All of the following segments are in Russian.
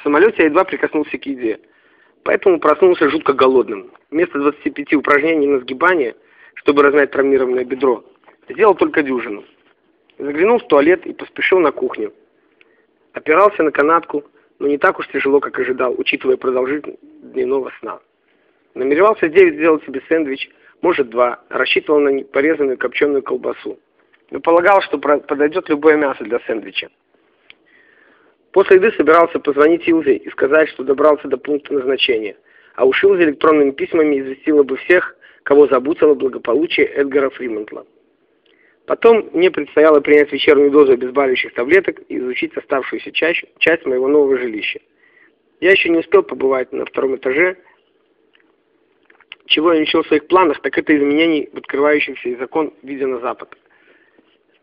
В самолете я едва прикоснулся к еде, поэтому проснулся жутко голодным. Вместо 25 упражнений на сгибание, чтобы размять травмированное бедро, сделал только дюжину. Заглянул в туалет и поспешил на кухню. Опирался на канатку, но не так уж тяжело, как ожидал, учитывая продолжительность дневного сна. Намеревался 9 сделать себе сэндвич, может два, рассчитывал на порезанную копченую колбасу. Но полагал, что подойдет любое мясо для сэндвича. После еды собирался позвонить Илзе и сказать, что добрался до пункта назначения, а уж Илзе электронными письмами известила бы всех, кого заботило благополучие Эдгара Фримонтла. Потом мне предстояло принять вечернюю дозу обезболивающих таблеток и изучить оставшуюся часть, часть моего нового жилища. Я еще не успел побывать на втором этаже. Чего я не в своих планах, так это изменений в открывающихся из окон виде на запад.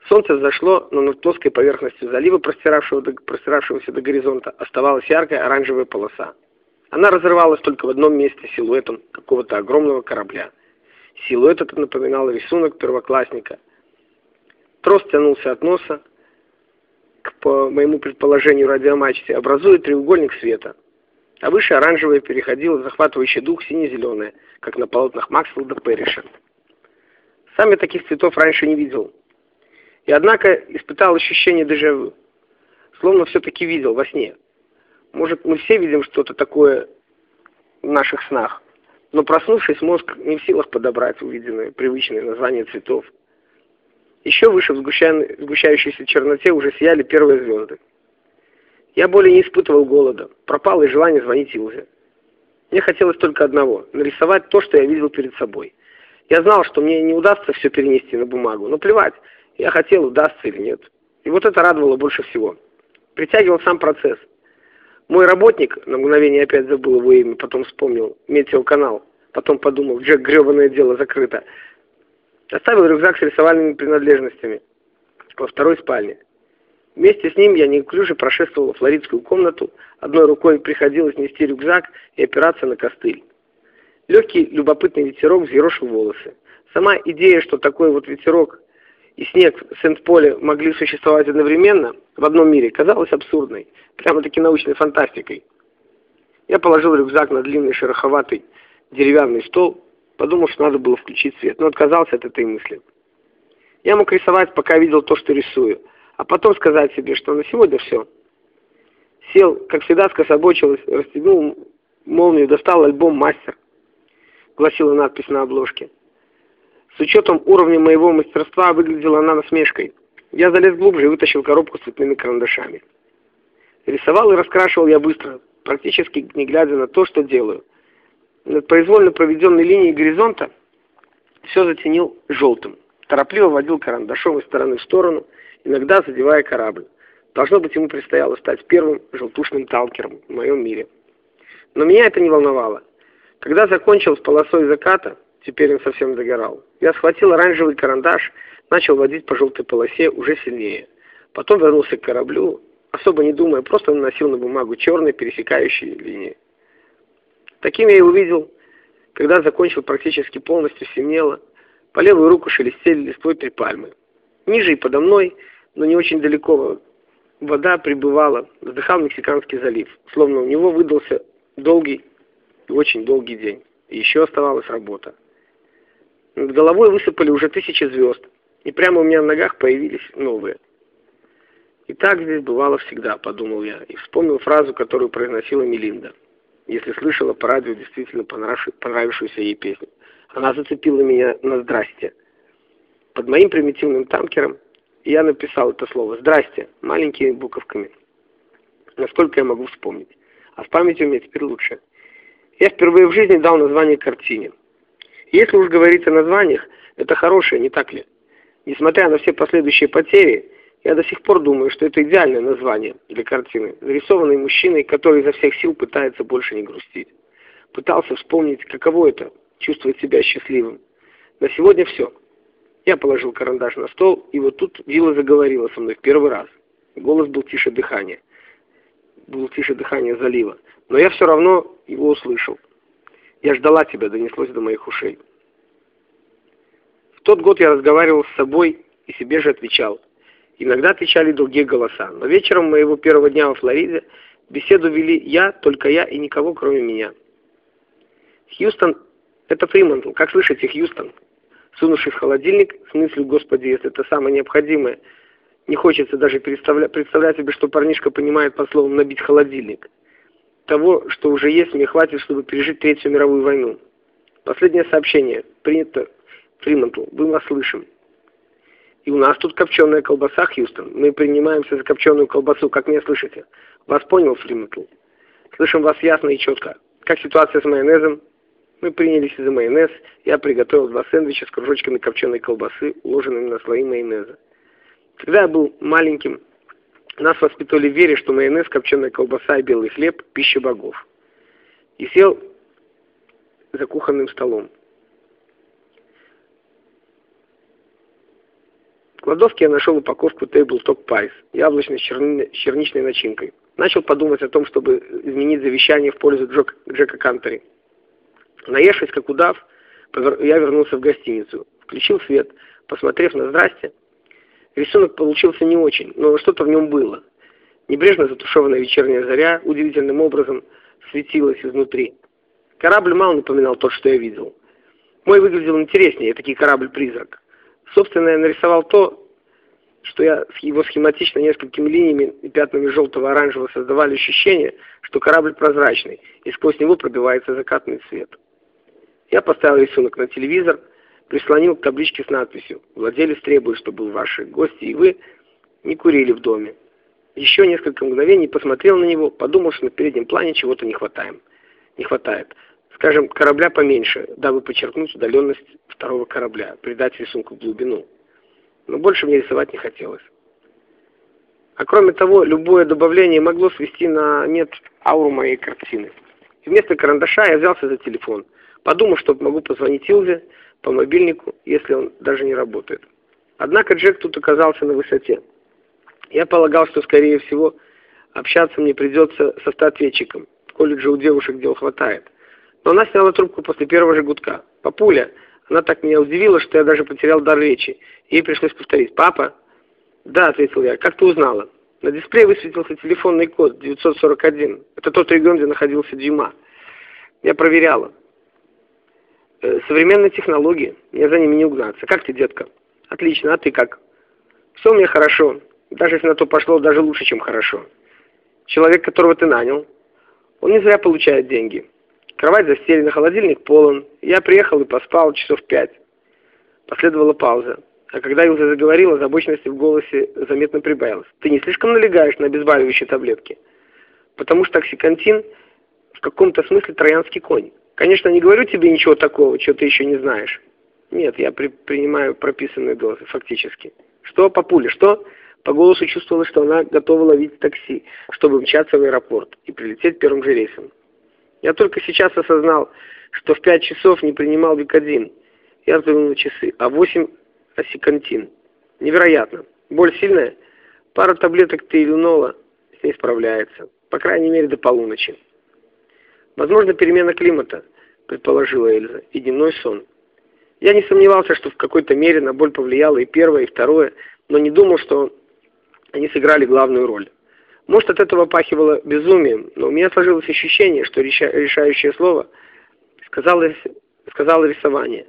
Солнце взошло, но над плоской поверхностью залива, простиравшего до, простиравшегося до горизонта, оставалась яркая оранжевая полоса. Она разрывалась только в одном месте силуэтом какого-то огромного корабля. Силуэт этот напоминал рисунок первоклассника. Трос тянулся от носа к, по моему предположению, радиомачте, образуя треугольник света. А выше оранжевое переходило в захватывающий дух сине-зеленое, как на полотнах Максвелла Перриша. Сам я таких цветов раньше не видел, и однако испытал ощущение дежавю. Словно все-таки видел во сне. Может, мы все видим что-то такое в наших снах, но проснувшись, мозг не в силах подобрать увиденное, привычное название цветов. Еще выше в сгущающейся черноте уже сияли первые звезды. Я более не испытывал голода, пропало и желание звонить Илзе. Мне хотелось только одного — нарисовать то, что я видел перед собой. Я знал, что мне не удастся все перенести на бумагу, но плевать, я хотел, удастся или нет. И вот это радовало больше всего. Притягивал сам процесс. Мой работник, на мгновение опять забыл его имя, потом вспомнил, метеоканал, потом подумал, Джек, гребаное дело закрыто. Оставил рюкзак с рисовальными принадлежностями во второй спальне. Вместе с ним я неуклюже прошествовал флоридскую комнату, одной рукой приходилось нести рюкзак и опираться на костыль. Легкий, любопытный ветерок взъерошил волосы. Сама идея, что такой вот ветерок и снег в Сент-Поле могли существовать одновременно в одном мире, казалось абсурдной, прямо-таки научной фантастикой. Я положил рюкзак на длинный шероховатый деревянный стол, подумал, что надо было включить свет, но отказался от этой мысли. Я мог рисовать, пока видел то, что рисую, а потом сказать себе, что на сегодня все. Сел, как всегда, скособочилась, расстегнул молнию, достал альбом «Мастер», гласила надпись на обложке. С учетом уровня моего мастерства выглядела она насмешкой. Я залез глубже и вытащил коробку с цветными карандашами. Рисовал и раскрашивал я быстро, практически не глядя на то, что делаю. Над произвольно проведенной линией горизонта все затенил желтым. Торопливо водил карандашом из стороны в сторону, иногда задевая корабль. Должно быть, ему предстояло стать первым желтушным талкером в моем мире. Но меня это не волновало. Когда закончил с полосой заката, Теперь он совсем догорал. Я схватил оранжевый карандаш, начал водить по желтой полосе уже сильнее. Потом вернулся к кораблю, особо не думая, просто наносил на бумагу черные пересекающие линии. Таким я и увидел, когда закончил практически полностью семнело, по левую руку шелестели листвой три пальмы. Ниже и подо мной, но не очень далеко, вода прибывала, вздыхал Мексиканский залив, словно у него выдался долгий и очень долгий день. И еще оставалась работа. Над головой высыпали уже тысячи звезд, и прямо у меня в ногах появились новые. И так здесь бывало всегда, подумал я, и вспомнил фразу, которую произносила Мелинда, если слышала по радио действительно понравившуюся ей песню. Она зацепила меня на «здрасте». Под моим примитивным танкером я написал это слово «здрасте» маленькими буковками. Насколько я могу вспомнить. А с памятью у меня теперь лучше. Я впервые в жизни дал название картине. Если уж говорить о названиях, это хорошее, не так ли? Несмотря на все последующие потери, я до сих пор думаю, что это идеальное название для картины, нарисованной мужчиной, который изо всех сил пытается больше не грустить. Пытался вспомнить, каково это – чувствовать себя счастливым. На сегодня все. Я положил карандаш на стол, и вот тут Вилла заговорила со мной в первый раз. Голос был тише дыхания. Был тише дыхания залива. Но я все равно его услышал. Я ждала тебя, донеслось до моих ушей. В тот год я разговаривал с собой и себе же отвечал. Иногда отвечали другие голоса, но вечером моего первого дня во Флориде Беседу вели я, только я и никого, кроме меня. Хьюстон — это Фримантл. Как слышите, Хьюстон? Сунувшись в холодильник, с мыслью, господи, если это самое необходимое, не хочется даже представлять, представлять себе, что парнишка понимает по словам «набить холодильник». Того, что уже есть, мне хватит, чтобы пережить Третью мировую войну. Последнее сообщение. Принято Фримантл. Вы нас слышим. И у нас тут копченая колбаса, Хьюстон. Мы принимаемся за копченую колбасу. Как меня слышите? Вас понял, Фримантл? Слышим вас ясно и четко. Как ситуация с майонезом? Мы принялись за майонез. Я приготовил два сэндвича с кружочками копченой колбасы, уложенными на слои майонеза. Когда я был маленьким, нас воспитывали в вере, что майонез, копченая колбаса и белый хлеб – пища богов. И сел за кухонным столом. В кладовке я нашел упаковку Table Top Pies, яблочной с черничной начинкой. Начал подумать о том, чтобы изменить завещание в пользу Джок, Джека Кантери. Наевшись как удав, я вернулся в гостиницу. Включил свет, посмотрев на «Здрасте», Рисунок получился не очень, но что-то в нем было. Небрежно затушеванная вечерняя заря удивительным образом светилась изнутри. Корабль мало напоминал тот, что я видел. Мой выглядел интереснее, такой корабль-призрак. Собственно, я нарисовал то, что я его схематично несколькими линиями и пятнами желтого оранжевого создавали ощущение, что корабль прозрачный, и сквозь него пробивается закатный свет. Я поставил рисунок на телевизор, прислонил к табличке с надписью «Владелец требует, чтобы ваши гости и вы не курили в доме». Еще несколько мгновений посмотрел на него, подумал, что на переднем плане чего-то не хватает. Не хватает. Скажем, корабля поменьше, дабы подчеркнуть удаленность второго корабля, придать рисунку глубину. Но больше мне рисовать не хотелось. А кроме того, любое добавление могло свести на нет ауру моей картины. Вместо карандаша я взялся за телефон, подумав, что могу позвонить Илзе, по мобильнику, если он даже не работает. Однако Джек тут оказался на высоте. Я полагал, что, скорее всего, общаться мне придется с автоответчиком. В колледже у девушек дел хватает. Но она сняла трубку после первого же гудка. «Папуля!» Она так меня удивила, что я даже потерял дар речи. Ей пришлось повторить. «Папа?» «Да», — ответил я. «Как ты узнала?» На дисплее высветился телефонный код 941. Это тот регион, где находился Дюма. Я проверяла. Э, современные технологии, мне за ними не угнаться. Как ты, детка? Отлично, а ты как? Все у меня хорошо. Даже если на то пошло, даже лучше, чем хорошо. Человек, которого ты нанял, он не зря получает деньги. Кровать застелена, холодильник полон. Я приехал и поспал часов пять. Последовала пауза. А когда Илза заговорила, озабоченности в голосе заметно прибавилось. Ты не слишком налегаешь на обезболивающие таблетки? Потому что оксикантин в каком-то смысле троянский конь. Конечно, не говорю тебе ничего такого, чего ты еще не знаешь. Нет, я при принимаю прописанные дозы, фактически. Что, папуля, что? По голосу чувствовала, что она готова ловить такси, чтобы мчаться в аэропорт и прилететь первым же рейсом. Я только сейчас осознал, что в пять часов не принимал викодин. Я взглянул на часы, а восемь осикантин. Невероятно. Боль сильная? Пара таблеток тейлинола с ней справляется. По крайней мере, до полуночи. Возможно, перемена климата, предположила Эльза, и дневной сон. Я не сомневался, что в какой-то мере на боль повлияло и первое, и второе, но не думал, что они сыграли главную роль. Может, от этого пахивало безумием, но у меня сложилось ощущение, что решающее слово сказало, сказало рисование.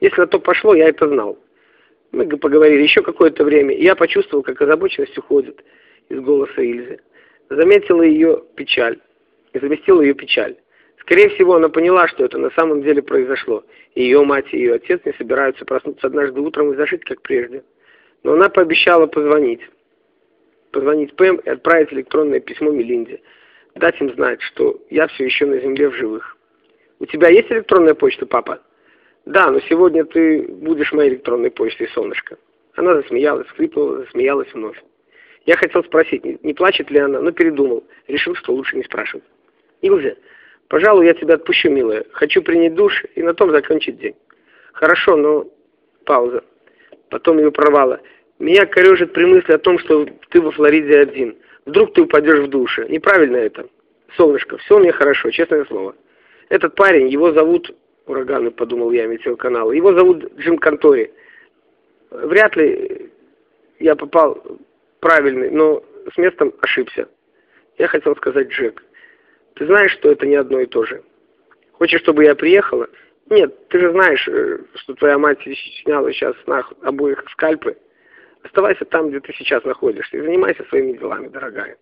Если на то пошло, я это знал. Мы поговорили еще какое-то время, и я почувствовал, как озабоченность уходит из голоса Ильзы. Заметила ее печаль. И заместила ее печаль. Скорее всего, она поняла, что это на самом деле произошло, и ее мать и ее отец не собираются проснуться однажды утром и зажить, как прежде. Но она пообещала позвонить. Позвонить Пэм и отправить электронное письмо Мелинде. Дать им знать, что я все еще на земле в живых. «У тебя есть электронная почта, папа?» «Да, но сегодня ты будешь моей электронной почтой, солнышко». Она засмеялась, скрипнула, засмеялась вновь. Я хотел спросить, не, плачет ли она, но передумал. Решил, что лучше не спрашивать. «Илза, Пожалуй, я тебя отпущу, милая. Хочу принять душ и на том закончить день. Хорошо, но... Пауза. Потом ее провала. Меня корежит при мысли о том, что ты во Флориде один. Вдруг ты упадешь в душе. Неправильно это. Солнышко, все меня хорошо, честное слово. Этот парень, его зовут... Ураганы, подумал я, метеоканал. Его зовут Джим Контори. Вряд ли я попал правильный, но с местом ошибся. Я хотел сказать Джек. Ты знаешь, что это не одно и то же. Хочешь, чтобы я приехала? Нет, ты же знаешь, э, что твоя мать сняла сейчас на обоих скальпы. Оставайся там, где ты сейчас находишься, и занимайся своими делами, дорогая.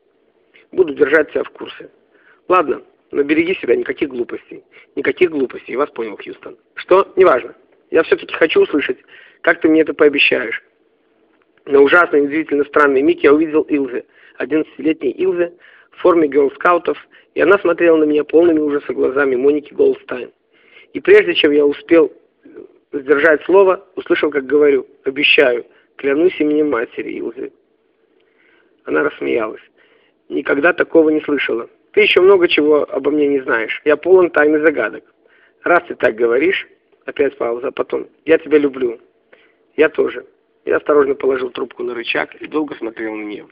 Буду держать тебя в курсе. Ладно, но береги себя, никаких глупостей. Никаких глупостей, вас понял, Хьюстон. Что? Неважно. Я все-таки хочу услышать, как ты мне это пообещаешь. На ужасный, удивительно странный миг я увидел Илзе, 11-летней Илзе, в форме герлскаутов, и она смотрела на меня полными ужаса глазами Моники Голдстайн. И прежде чем я успел сдержать слово, услышал, как говорю, обещаю, клянусь именем матери Илзы. Она рассмеялась. Никогда такого не слышала. Ты еще много чего обо мне не знаешь. Я полон тайны загадок. Раз ты так говоришь, опять пауза, потом, я тебя люблю. Я тоже. Я осторожно положил трубку на рычаг и долго смотрел на нее.